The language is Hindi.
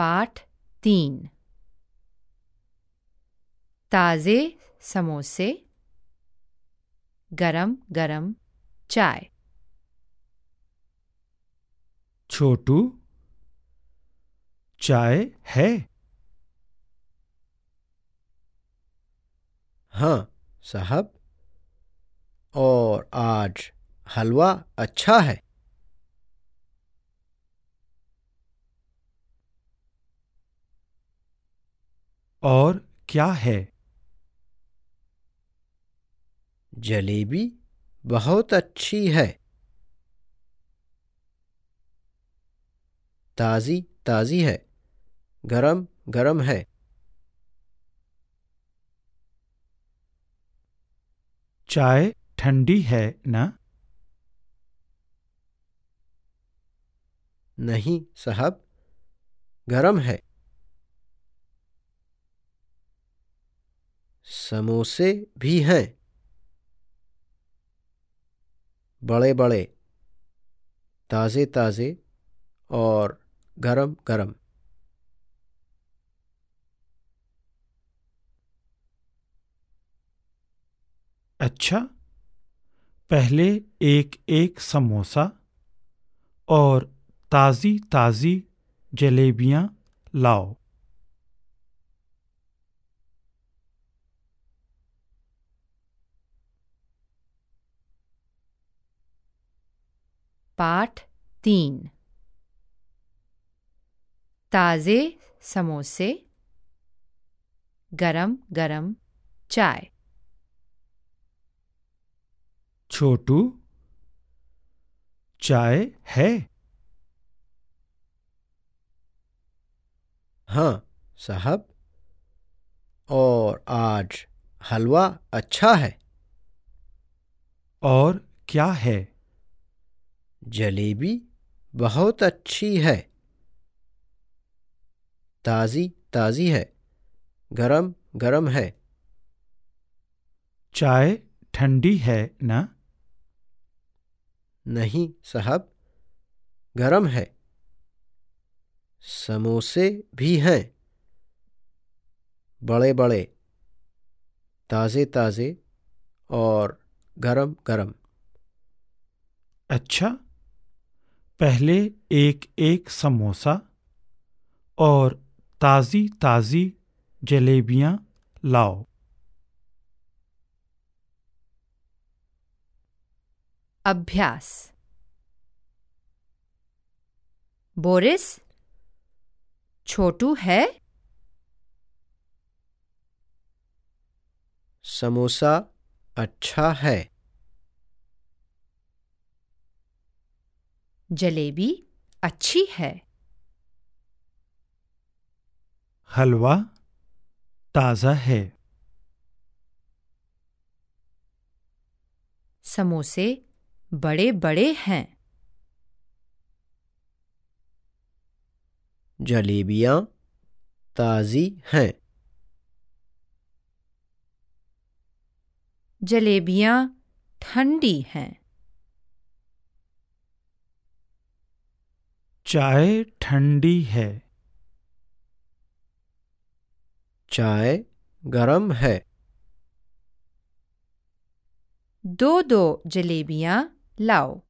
पाठ तीन। ताज़े समोसे गरम गरम चाय। छोटू चाय है? हाँ साहब। और आज हलवा अच्छा है? और क्या है? जलेबी बहुत अच्छी है। ताज़ी ताज़ी है। गरम गरम है। चाय ठंडी है ना? नहीं साहब गरम है। समोसे भी हैं। बड़े बड़े ताज़े ताज़े और गरम गरम अच्छा पहले एक एक समोसा और ताज़ी ताज़ी जलेबियाँ लाओ। पाठ तीन। ताज़े समोसे गरम गरम चाय। छोटू चाय है? हाँ साहब। और आज हलवा अच्छा है? और क्या है? जलेबी बहुत अच्छी है। ताज़ी ताज़ी है। गरम गरम है। चाय ठंडी है ना? नहीं साहब गरम है। समोसे भी हैं। बड़े बड़े ताज़े ताज़े और गरम गरम। अच्छा पहले एक एक समोसा और ताज़ी ताज़ी जलेबियाँ लाओ। अभ्यास। बोरिस? छोटू है? समोसा अच्छा है। जलेबी अच्छी है। हलवा ताज़ा है। समोसे बड़े बड़े हैं। जलेबियाँ ताज़ी हैं। जलेबियाँ ठंडी हैं। चाय ठंडी है। चाय गरम है। दो दो जलेबियाँ लाओ।